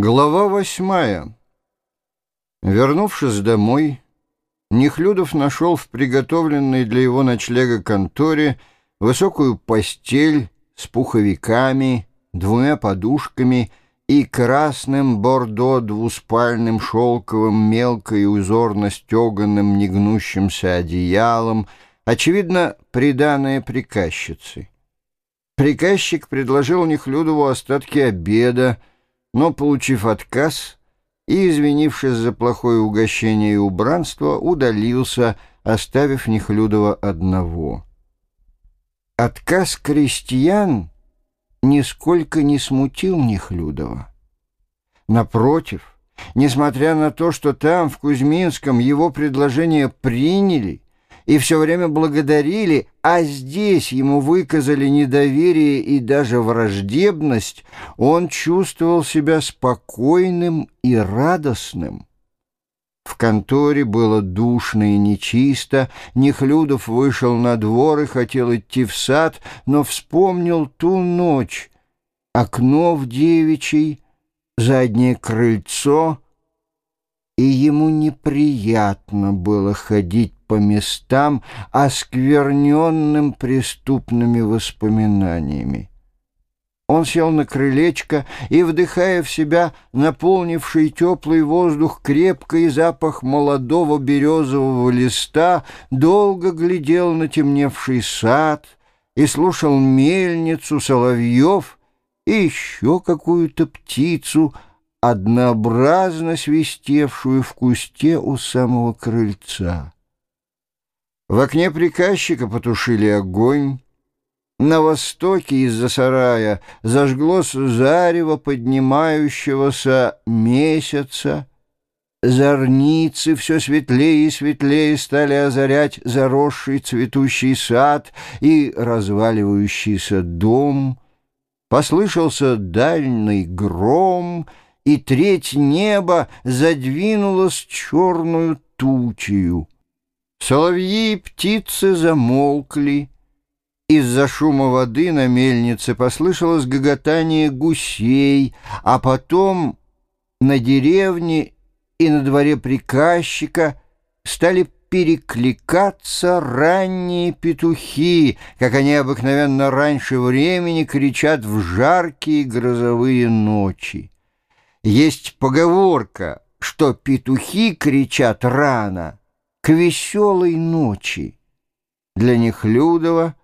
Глава восьмая. Вернувшись домой, Нехлюдов нашел в приготовленной для его ночлега конторе высокую постель с пуховиками, двумя подушками и красным бордо двуспальным шелковым мелко и узорно стеганным негнущимся одеялом, очевидно, приданное приказчице. Приказчик предложил Нехлюдову остатки обеда, но, получив отказ и, извинившись за плохое угощение и убранство, удалился, оставив Нехлюдова одного. Отказ крестьян нисколько не смутил Нехлюдова. Напротив, несмотря на то, что там, в Кузьминском, его предложение приняли — и все время благодарили, а здесь ему выказали недоверие и даже враждебность, он чувствовал себя спокойным и радостным. В конторе было душно и нечисто, Нехлюдов вышел на двор и хотел идти в сад, но вспомнил ту ночь. Окно в девичий, заднее крыльцо — и ему неприятно было ходить по местам, оскверненным преступными воспоминаниями. Он сел на крылечко и, вдыхая в себя наполнивший теплый воздух крепкий запах молодого березового листа, долго глядел на темневший сад и слушал мельницу соловьев и еще какую-то птицу — однообразно свистевшую в кусте у самого крыльца. В окне приказчика потушили огонь. На востоке из-за сарая зажглось зарево поднимающегося месяца. Зорницы все светлее и светлее стали озарять заросший цветущий сад и разваливающийся дом. Послышался дальний гром — и треть неба задвинулась черную тучею. Соловьи и птицы замолкли. Из-за шума воды на мельнице послышалось гоготание гусей, а потом на деревне и на дворе приказчика стали перекликаться ранние петухи, как они обыкновенно раньше времени кричат в жаркие грозовые ночи. Есть поговорка, что петухи кричат рано, к веселой ночи. Для них Людова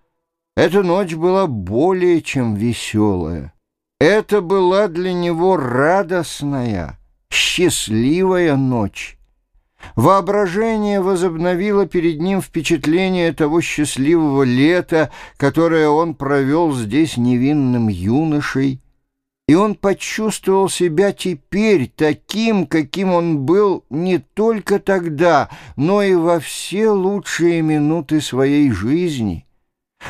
эта ночь была более чем веселая. Это была для него радостная, счастливая ночь. Воображение возобновило перед ним впечатление того счастливого лета, которое он провел здесь невинным юношей, и он почувствовал себя теперь таким, каким он был не только тогда, но и во все лучшие минуты своей жизни.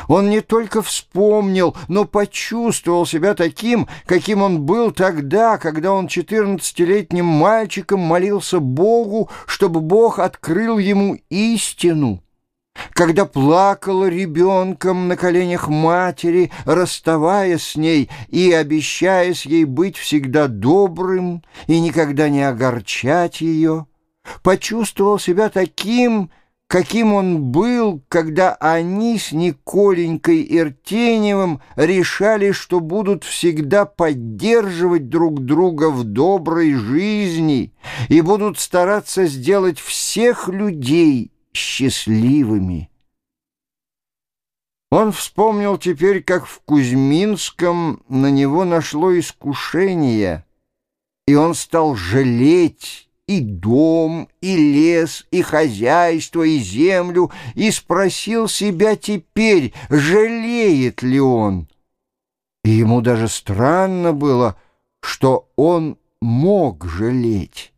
Он не только вспомнил, но почувствовал себя таким, каким он был тогда, когда он четырнадцатилетним мальчиком молился Богу, чтобы Бог открыл ему истину когда плакала ребенком на коленях матери, расставаясь с ней и обещаясь ей быть всегда добрым и никогда не огорчать ее, почувствовал себя таким, каким он был, когда они с Николенькой Иртеневым решали, что будут всегда поддерживать друг друга в доброй жизни и будут стараться сделать всех людей счастливыми. Он вспомнил теперь, как в Кузьминском на него нашло искушение, и он стал жалеть и дом, и лес, и хозяйство, и землю, и спросил себя теперь, жалеет ли он. И ему даже странно было, что он мог жалеть.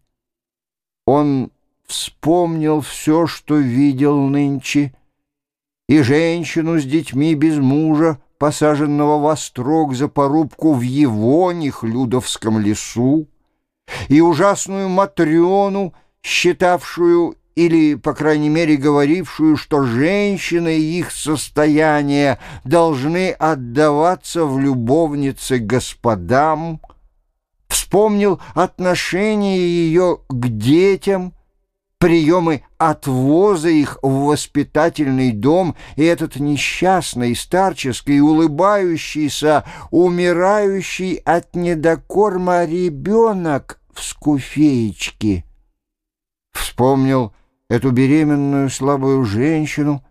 Он вспомнил все, что видел нынче, и женщину с детьми без мужа, посаженного во строк за порубку в его нехлюдовском лесу, и ужасную Матрёну, считавшую или, по крайней мере, говорившую, что женщины и их состояние должны отдаваться в любовнице господам, вспомнил отношение ее к детям, приемы отвоза их в воспитательный дом и этот несчастный, старческий, улыбающийся, умирающий от недокорма ребенок в скуфеечке. Вспомнил эту беременную слабую женщину,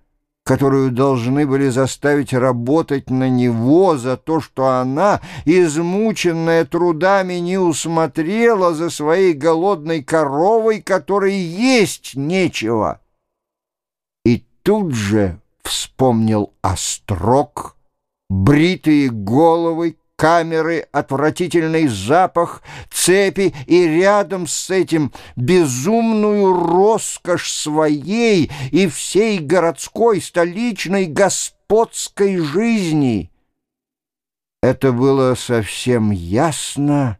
которую должны были заставить работать на него за то, что она, измученная трудами, не усмотрела за своей голодной коровой, которой есть нечего. И тут же вспомнил острог, бритые головы, камеры, отвратительный запах, цепи и рядом с этим безумную роскошь своей и всей городской, столичной, господской жизни. Это было совсем ясно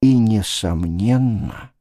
и несомненно.